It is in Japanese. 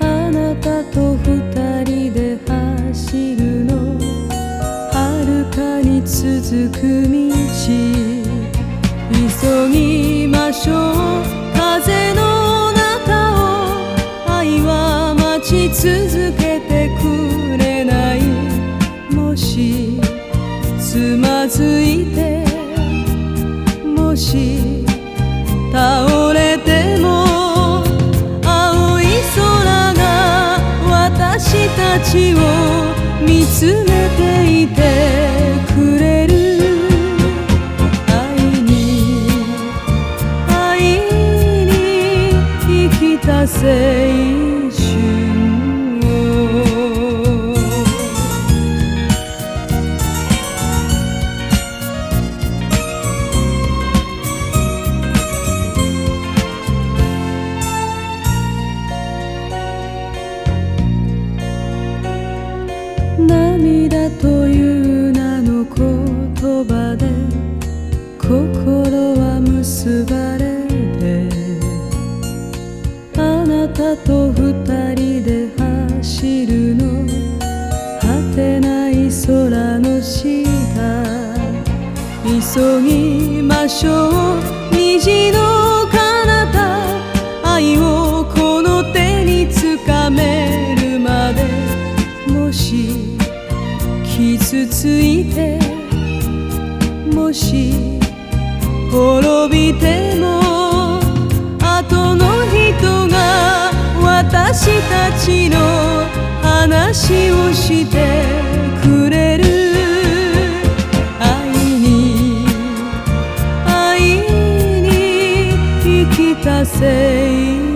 あなたと二人で走るの。はるかに続く道。急ぎましょう。風の中を愛は待ち続けてくれない。もしつまずいてもし倒街を見つめていてくれる。愛に愛に生きたせいたと二人で走るの。果てない空の下。急ぎましょう。虹の彼方。愛をこの手につかめるまで。もし傷ついて。もし滅びて。私たちの話をしてくれる。愛に愛に生きたせい